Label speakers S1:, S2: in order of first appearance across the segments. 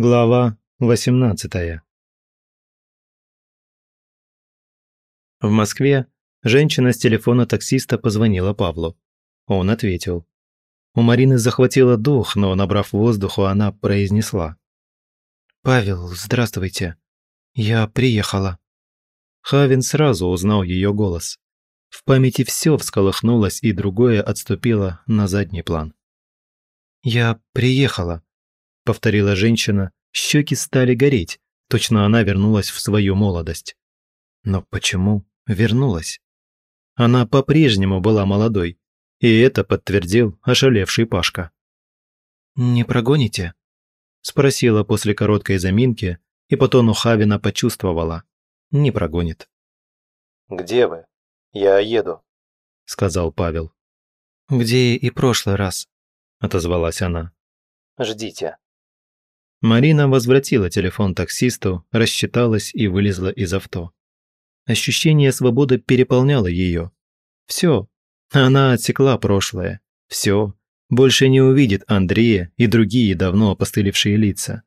S1: Глава 18 В Москве женщина с телефона таксиста позвонила Павлу. Он ответил. У Марины захватило дух, но, набрав воздуху, она произнесла. «Павел, здравствуйте. Я приехала». Хавин сразу узнал ее голос. В памяти все всколыхнулось, и другое отступило на задний план. «Я приехала», повторила женщина, щеки стали гореть, точно она вернулась в свою молодость. Но почему вернулась? Она по-прежнему была молодой, и это подтвердил ошалевший Пашка. «Не прогоните?» – спросила после короткой заминки, и по тону Хавина почувствовала. Не прогонит.
S2: «Где вы? Я еду», – сказал Павел.
S1: «Где и прошлый раз», – отозвалась она.
S2: «Ждите».
S1: Марина возвратила телефон таксисту, рассчиталась и вылезла из авто. Ощущение свободы переполняло ее. Все, она отсекла прошлое. Все, больше не увидит Андрея и другие давно опостылевшие лица.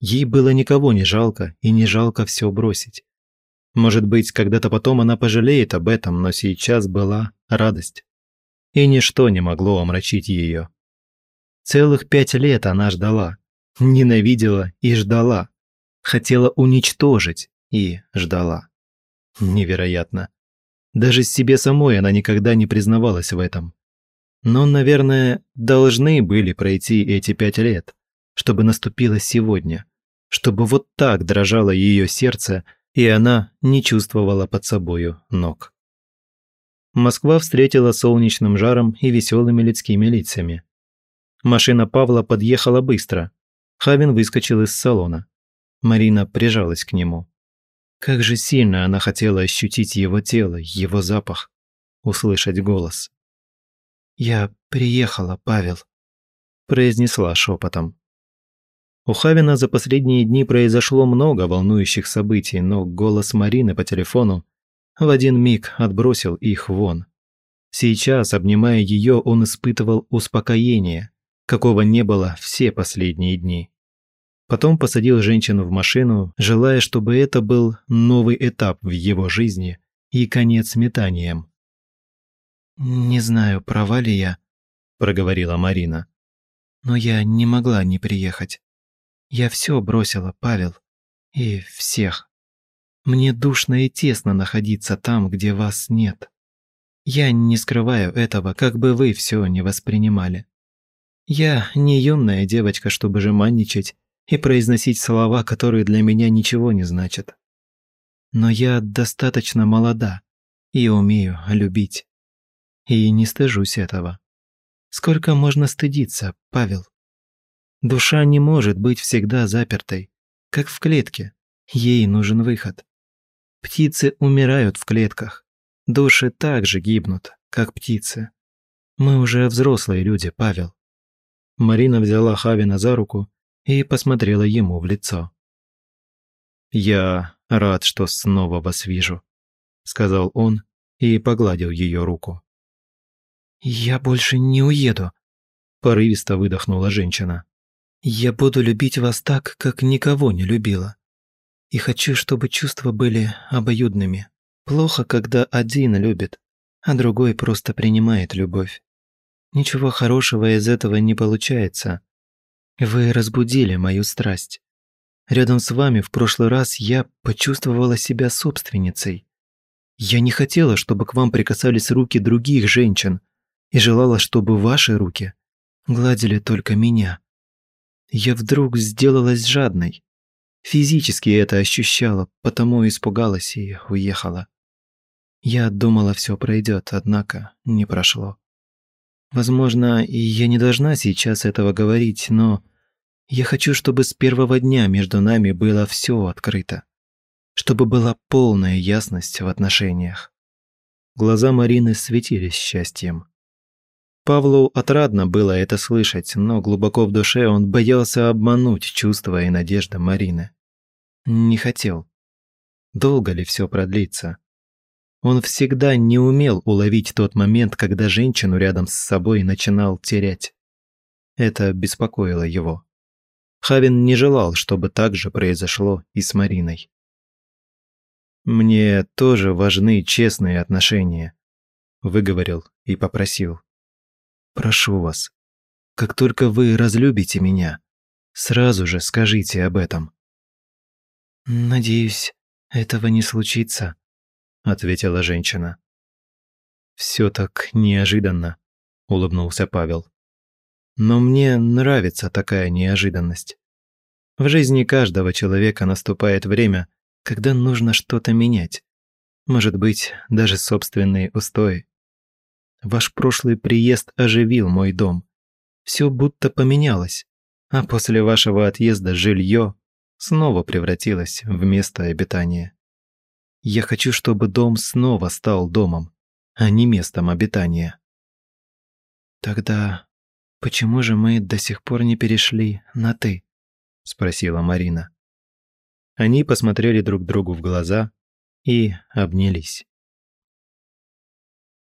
S1: Ей было никого не жалко и не жалко все бросить. Может быть, когда-то потом она пожалеет об этом, но сейчас была радость. И ничто не могло омрачить ее. Целых пять лет она ждала, Ненавидела и ждала. Хотела уничтожить и ждала. Невероятно. Даже себе самой она никогда не признавалась в этом. Но, наверное, должны были пройти эти пять лет, чтобы наступило сегодня, чтобы вот так дрожало ее сердце, и она не чувствовала под собою ног. Москва встретила солнечным жаром и веселыми людскими лицами. Машина Павла подъехала быстро, Хавин выскочил из салона. Марина прижалась к нему. Как же сильно она хотела ощутить его тело, его запах, услышать голос. «Я приехала, Павел», – произнесла шепотом. У Хавина за последние дни произошло много волнующих событий, но голос Марины по телефону в один миг отбросил их вон. Сейчас, обнимая ее, он испытывал успокоение, какого не было все последние дни. Потом посадил женщину в машину, желая, чтобы это был новый этап в его жизни и конец метанием. «Не знаю, права ли я», – проговорила Марина. «Но я не могла не приехать. Я все бросила, Павел. И всех. Мне душно и тесно находиться там, где вас нет. Я не скрываю этого, как бы вы все не воспринимали. Я не юная девочка, чтобы жеманничать и произносить слова, которые для меня ничего не значат. Но я достаточно молода и умею любить. И не стыжусь этого. Сколько можно стыдиться, Павел? Душа не может быть всегда запертой, как в клетке. Ей нужен выход. Птицы умирают в клетках. Души также гибнут, как птицы. Мы уже взрослые люди, Павел. Марина взяла Хавина за руку и посмотрела ему в лицо. «Я рад, что снова вас вижу», — сказал он и погладил ее руку. «Я больше не уеду», — порывисто выдохнула женщина. «Я буду любить вас так, как никого не любила. И хочу, чтобы чувства были обоюдными. Плохо, когда один любит, а другой просто принимает любовь. Ничего хорошего из этого не получается. Вы разбудили мою страсть. Рядом с вами в прошлый раз я почувствовала себя собственницей. Я не хотела, чтобы к вам прикасались руки других женщин, и желала, чтобы ваши руки гладили только меня. Я вдруг сделалась жадной. Физически это ощущала, потому испугалась и уехала. Я думала, все пройдет, однако не прошло. Возможно, я не должна сейчас этого говорить, но я хочу, чтобы с первого дня между нами было все открыто. Чтобы была полная ясность в отношениях. Глаза Марины светились счастьем. Павлу отрадно было это слышать, но глубоко в душе он боялся обмануть чувства и надежды Марины. Не хотел. Долго ли все продлится? Он всегда не умел уловить тот момент, когда женщину рядом с собой начинал терять. Это беспокоило его. Хавин не желал, чтобы так же произошло и с Мариной. «Мне тоже важны честные отношения», – выговорил и попросил. «Прошу вас, как только вы разлюбите меня, сразу же скажите об этом». «Надеюсь, этого не случится», – ответила женщина. «Все так неожиданно», – улыбнулся Павел. «Но мне нравится такая неожиданность. В жизни каждого человека наступает время, когда нужно что-то менять. Может быть, даже собственные устои. Ваш прошлый приезд оживил мой дом. Все будто поменялось, а после вашего отъезда жилье снова превратилось в место обитания. Я хочу, чтобы дом снова стал домом, а не местом обитания. Тогда почему же мы до сих пор не перешли на «ты»? Спросила Марина. Они посмотрели друг другу в глаза и обнялись.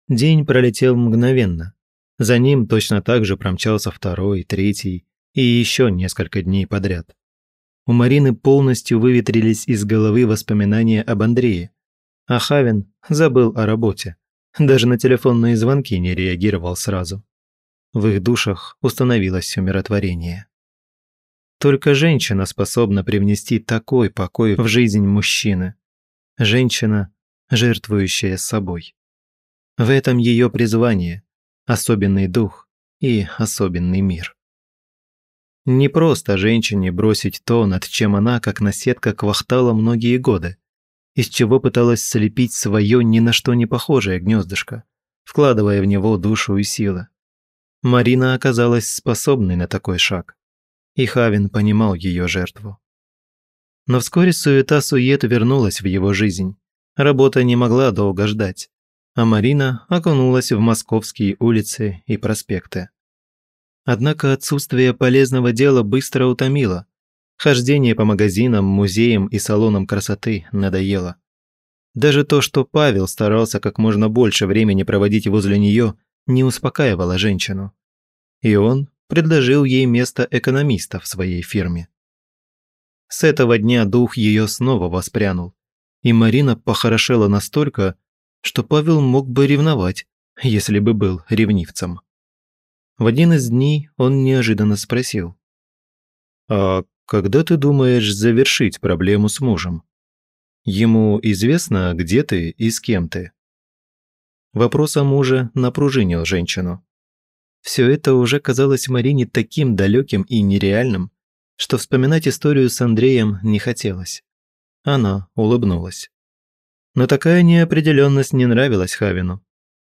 S1: День пролетел мгновенно. За ним точно так же промчался второй, третий и еще несколько дней подряд. У Марины полностью выветрились из головы воспоминания об Андрее, а Хавин забыл о работе. Даже на телефонные звонки не реагировал сразу. В их душах установилось умиротворение. Только женщина способна привнести такой покой в жизнь мужчины. Женщина, жертвующая собой. В этом ее призвание, особенный дух и особенный мир. Не просто женщине бросить то, над чем она, как наседка, квахтала многие годы, из чего пыталась слепить свое ни на что не похожее гнездышко, вкладывая в него душу и силы. Марина оказалась способной на такой шаг и Хавин понимал ее жертву. Но вскоре суета-сует вернулась в его жизнь. Работа не могла долго ждать, а Марина окунулась в московские улицы и проспекты. Однако отсутствие полезного дела быстро утомило. Хождение по магазинам, музеям и салонам красоты надоело. Даже то, что Павел старался как можно больше времени проводить возле нее, не успокаивало женщину. И он предложил ей место экономиста в своей фирме. С этого дня дух ее снова воспрянул, и Марина похорошела настолько, что Павел мог бы ревновать, если бы был ревнивцем. В один из дней он неожиданно спросил. «А когда ты думаешь завершить проблему с мужем? Ему известно, где ты и с кем ты?» Вопрос о муже напружинил женщину. Все это уже казалось Марине таким далеким и нереальным, что вспоминать историю с Андреем не хотелось. Она улыбнулась. Но такая неопределенность не нравилась Хавину.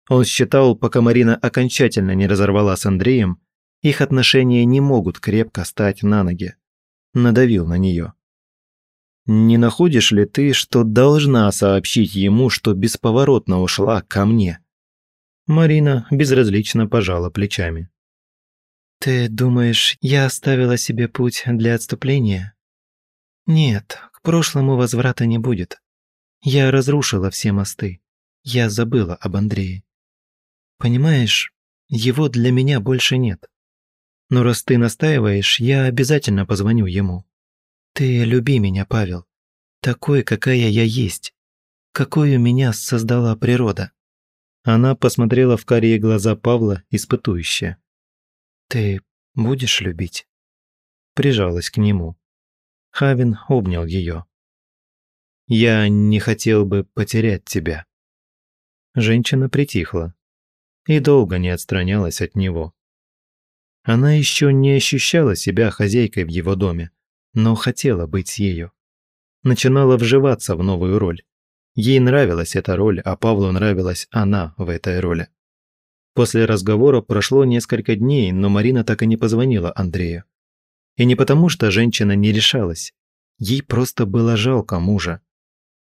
S1: Он считал, пока Марина окончательно не разорвала с Андреем, их отношения не могут крепко стать на ноги. Надавил на нее. «Не находишь ли ты, что должна сообщить ему, что бесповоротно ушла ко мне?» Марина безразлично пожала плечами. «Ты думаешь, я оставила себе путь для отступления? Нет, к прошлому возврата не будет. Я разрушила все мосты. Я забыла об Андрее. Понимаешь, его для меня больше нет. Но раз ты настаиваешь, я обязательно позвоню ему. Ты люби меня, Павел, такой, какая я есть, какую меня создала природа. Она посмотрела в карие глаза Павла испытующе. «Ты будешь любить?» Прижалась к нему. Хавин обнял ее. «Я не хотел бы потерять тебя». Женщина притихла и долго не отстранялась от него. Она еще не ощущала себя хозяйкой в его доме, но хотела быть ею. Начинала вживаться в новую роль. Ей нравилась эта роль, а Павлу нравилась она в этой роли. После разговора прошло несколько дней, но Марина так и не позвонила Андрею. И не потому, что женщина не решалась. Ей просто было жалко мужа.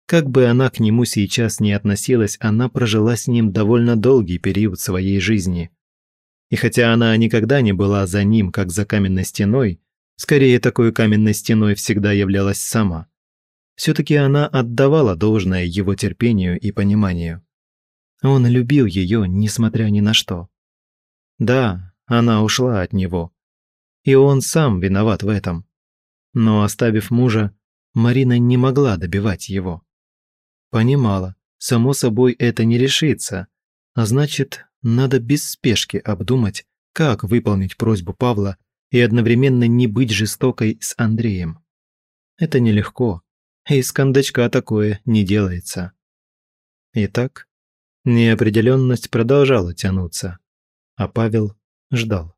S1: Как бы она к нему сейчас не относилась, она прожила с ним довольно долгий период своей жизни. И хотя она никогда не была за ним, как за каменной стеной, скорее такой каменной стеной всегда являлась сама все-таки она отдавала должное его терпению и пониманию. Он любил ее, несмотря ни на что. Да, она ушла от него. И он сам виноват в этом. Но оставив мужа, Марина не могла добивать его. Понимала, само собой это не решится, а значит, надо без спешки обдумать, как выполнить просьбу Павла и одновременно не быть жестокой с Андреем. Это нелегко, и с кондачка такое не делается. Итак, неопределенность продолжала тянуться, а Павел ждал.